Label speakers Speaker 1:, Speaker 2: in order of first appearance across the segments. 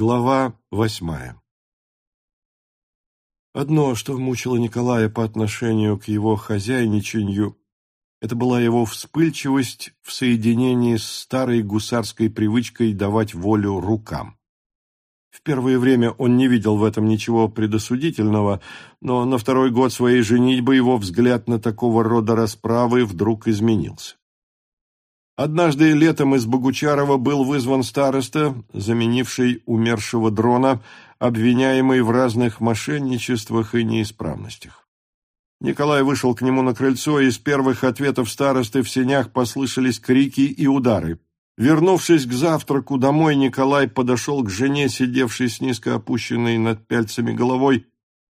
Speaker 1: Глава восьмая Одно, что мучило Николая по отношению к его хозяйничанию, это была его вспыльчивость в соединении с старой гусарской привычкой давать волю рукам. В первое время он не видел в этом ничего предосудительного, но на второй год своей женитьбы его взгляд на такого рода расправы вдруг изменился. Однажды летом из Богучарова был вызван староста, заменивший умершего дрона, обвиняемый в разных мошенничествах и неисправностях. Николай вышел к нему на крыльцо, и из первых ответов старосты в сенях послышались крики и удары. Вернувшись к завтраку домой, Николай подошел к жене, сидевшей с низко опущенной над пяльцами головой,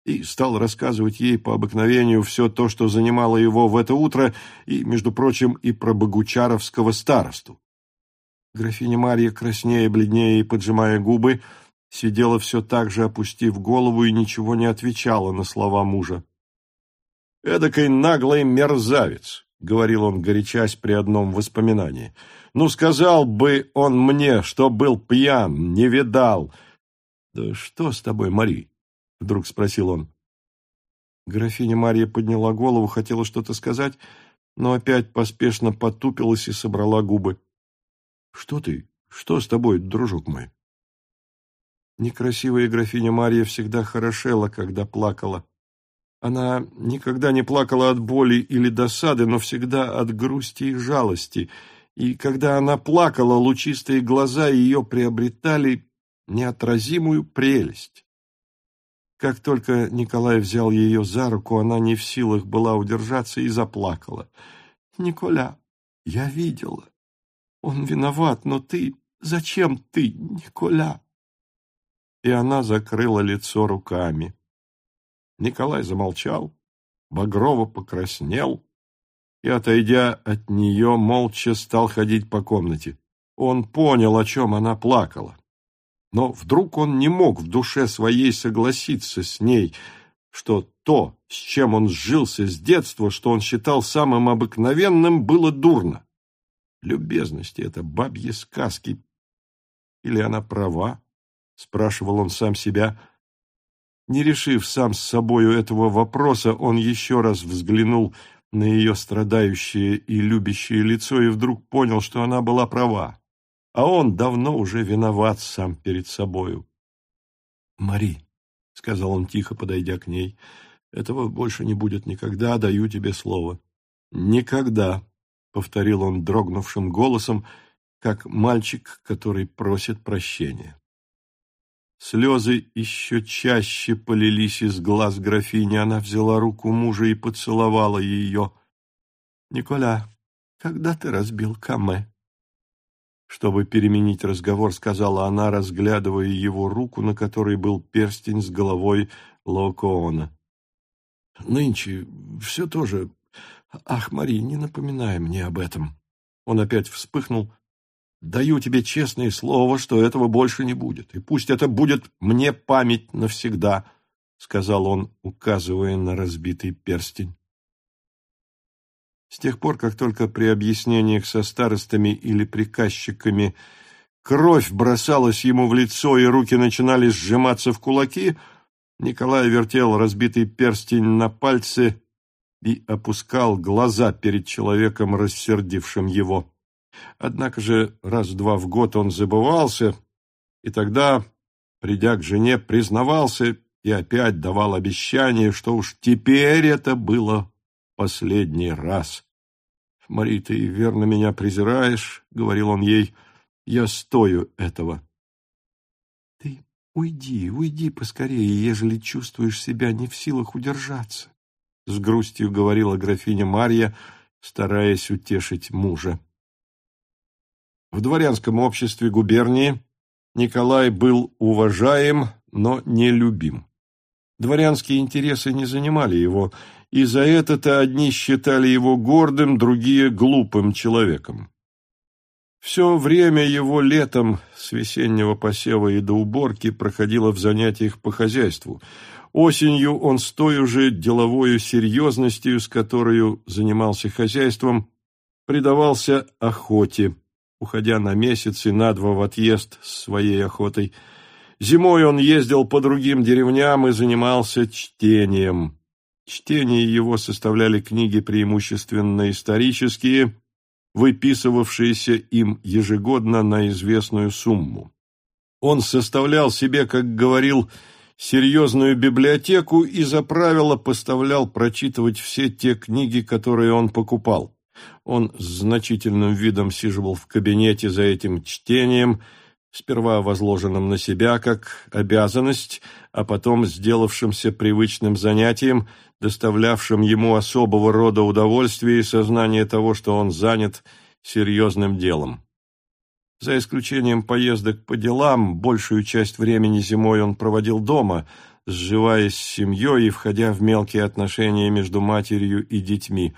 Speaker 1: и стал рассказывать ей по обыкновению все то, что занимало его в это утро, и, между прочим, и про богучаровского старосту. Графиня Марья, краснее, бледнее и поджимая губы, сидела все так же, опустив голову, и ничего не отвечала на слова мужа. «Эдакой наглый мерзавец», — говорил он, горячась при одном воспоминании. «Ну, сказал бы он мне, что был пьян, не видал». «Да что с тобой, Мари?» — вдруг спросил он. Графиня Марья подняла голову, хотела что-то сказать, но опять поспешно потупилась и собрала губы. — Что ты? Что с тобой, дружок мой? Некрасивая графиня Марья всегда хорошела, когда плакала. Она никогда не плакала от боли или досады, но всегда от грусти и жалости, и когда она плакала, лучистые глаза ее приобретали неотразимую прелесть. Как только Николай взял ее за руку, она не в силах была удержаться и заплакала. «Николя, я видела. Он виноват, но ты... Зачем ты, Николя?» И она закрыла лицо руками. Николай замолчал, Багрово покраснел и, отойдя от нее, молча стал ходить по комнате. Он понял, о чем она плакала. Но вдруг он не мог в душе своей согласиться с ней, что то, с чем он сжился с детства, что он считал самым обыкновенным, было дурно. Любезности — это бабьи сказки. Или она права? — спрашивал он сам себя. Не решив сам с собою этого вопроса, он еще раз взглянул на ее страдающее и любящее лицо и вдруг понял, что она была права а он давно уже виноват сам перед собою. — Мари, — сказал он тихо, подойдя к ней, — этого больше не будет никогда, даю тебе слово. — Никогда, — повторил он дрогнувшим голосом, как мальчик, который просит прощения. Слезы еще чаще полились из глаз графини. Она взяла руку мужа и поцеловала ее. — Николя, когда ты разбил Каме? Чтобы переменить разговор, сказала она, разглядывая его руку, на которой был перстень с головой Лоукоона. «Нынче все тоже... Ах, Мари, не напоминай мне об этом!» Он опять вспыхнул. «Даю тебе честное слово, что этого больше не будет, и пусть это будет мне память навсегда», — сказал он, указывая на разбитый перстень. С тех пор, как только при объяснениях со старостами или приказчиками кровь бросалась ему в лицо и руки начинали сжиматься в кулаки, Николай вертел разбитый перстень на пальце и опускал глаза перед человеком, рассердившим его. Однако же раз-два в год он забывался, и тогда, придя к жене, признавался и опять давал обещание, что уж теперь это было последний раз. «Мари, ты верно меня презираешь», — говорил он ей, — «я стою этого». «Ты уйди, уйди поскорее, ежели чувствуешь себя не в силах удержаться», — с грустью говорила графиня Марья, стараясь утешить мужа. В дворянском обществе губернии Николай был уважаем, но не любим. Дворянские интересы не занимали его, и за это-то одни считали его гордым, другие — глупым человеком. Все время его летом с весеннего посева и до уборки проходило в занятиях по хозяйству. Осенью он с той уже деловою серьезностью, с которой занимался хозяйством, предавался охоте, уходя на месяц и на два в отъезд с своей охотой. Зимой он ездил по другим деревням и занимался чтением. Чтение его составляли книги преимущественно исторические, выписывавшиеся им ежегодно на известную сумму. Он составлял себе, как говорил, серьезную библиотеку и за правило поставлял прочитывать все те книги, которые он покупал. Он с значительным видом сиживал в кабинете за этим чтением, сперва возложенным на себя как обязанность, а потом сделавшимся привычным занятием, доставлявшим ему особого рода удовольствие и сознание того, что он занят серьезным делом. За исключением поездок по делам, большую часть времени зимой он проводил дома, сживаясь с семьей и входя в мелкие отношения между матерью и детьми.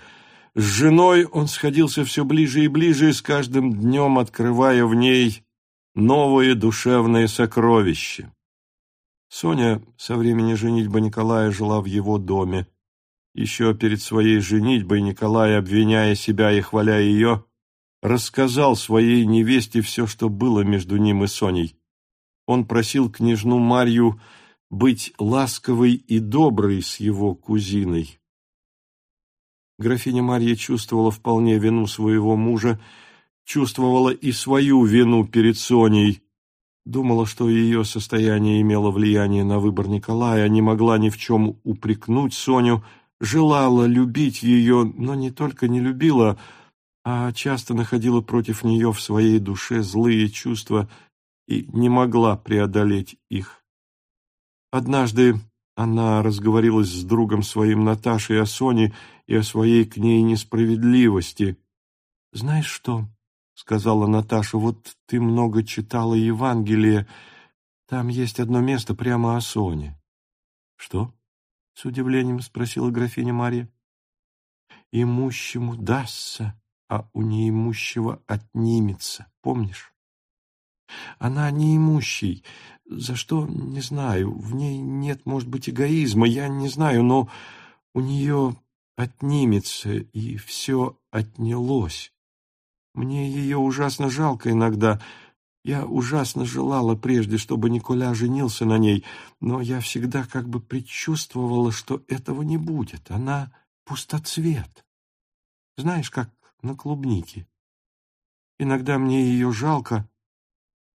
Speaker 1: С женой он сходился все ближе и ближе, с каждым днем открывая в ней новые душевные сокровища. Соня со времени женитьбы Николая жила в его доме. Еще перед своей женитьбой Николай, обвиняя себя и хваля ее, рассказал своей невесте все, что было между ним и Соней. Он просил княжну Марью быть ласковой и доброй с его кузиной. Графиня Марья чувствовала вполне вину своего мужа, чувствовала и свою вину перед Соней. Думала, что ее состояние имело влияние на выбор Николая, не могла ни в чем упрекнуть Соню, желала любить ее, но не только не любила, а часто находила против нее в своей душе злые чувства и не могла преодолеть их. Однажды она разговорилась с другом своим Наташей о Соне и о своей к ней несправедливости. «Знаешь что?» — сказала Наташа, — вот ты много читала Евангелие. Там есть одно место прямо о Соне. — Что? — с удивлением спросила графиня Марья. — Имущему дастся, а у неимущего отнимется, помнишь? Она неимущий. За что, не знаю. В ней нет, может быть, эгоизма, я не знаю, но у нее отнимется, и все отнялось. Мне ее ужасно жалко иногда. Я ужасно желала прежде, чтобы Николя женился на ней, но я всегда как бы предчувствовала, что этого не будет. Она пустоцвет. Знаешь, как на клубнике. Иногда мне ее жалко,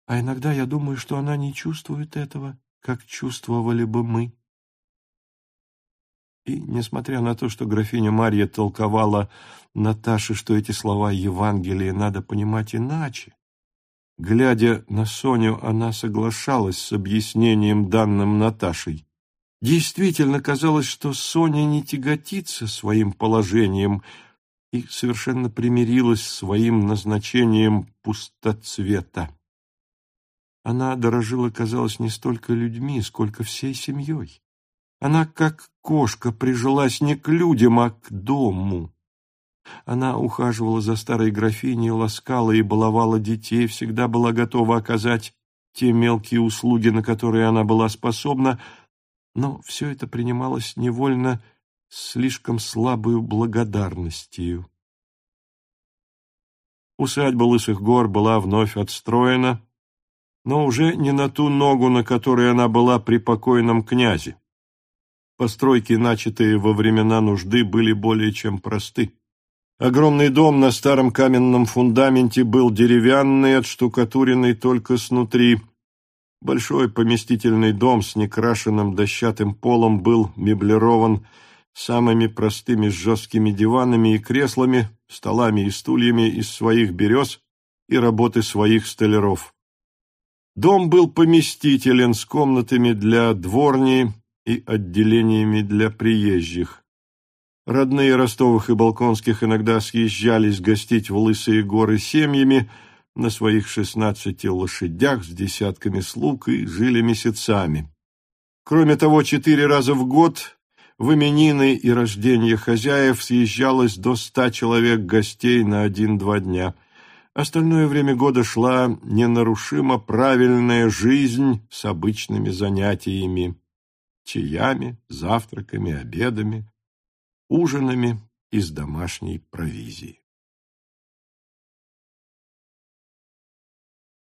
Speaker 1: а иногда я думаю, что она не чувствует этого, как чувствовали бы мы. И, несмотря на то, что графиня Марья толковала Наташе, что эти слова Евангелия надо понимать иначе, глядя на Соню, она соглашалась с объяснением, данным Наташей. Действительно казалось, что Соня не тяготится своим положением и совершенно примирилась с своим назначением пустоцвета. Она дорожила, казалось, не столько людьми, сколько всей семьей. Она, как кошка, прижилась не к людям, а к дому. Она ухаживала за старой графиней, ласкала и баловала детей, всегда была готова оказать те мелкие услуги, на которые она была способна, но все это принималось невольно слишком слабую благодарностью. Усадьба Лысых гор была вновь отстроена, но уже не на ту ногу, на которой она была при покойном князе. Постройки, начатые во времена нужды, были более чем просты. Огромный дом на старом каменном фундаменте был деревянный, отштукатуренный только снутри. Большой поместительный дом с некрашенным дощатым полом был меблирован самыми простыми жесткими диванами и креслами, столами и стульями из своих берез и работы своих столяров. Дом был поместителен с комнатами для дворни, и отделениями для приезжих. Родные Ростовых и Балконских иногда съезжались гостить в Лысые горы семьями на своих шестнадцати лошадях с десятками слуг и жили месяцами. Кроме того, четыре раза в год в именины и рождение хозяев съезжалось до ста человек гостей на один-два дня. Остальное время года шла ненарушимо правильная жизнь с обычными занятиями чаями, завтраками, обедами, ужинами из домашней провизии.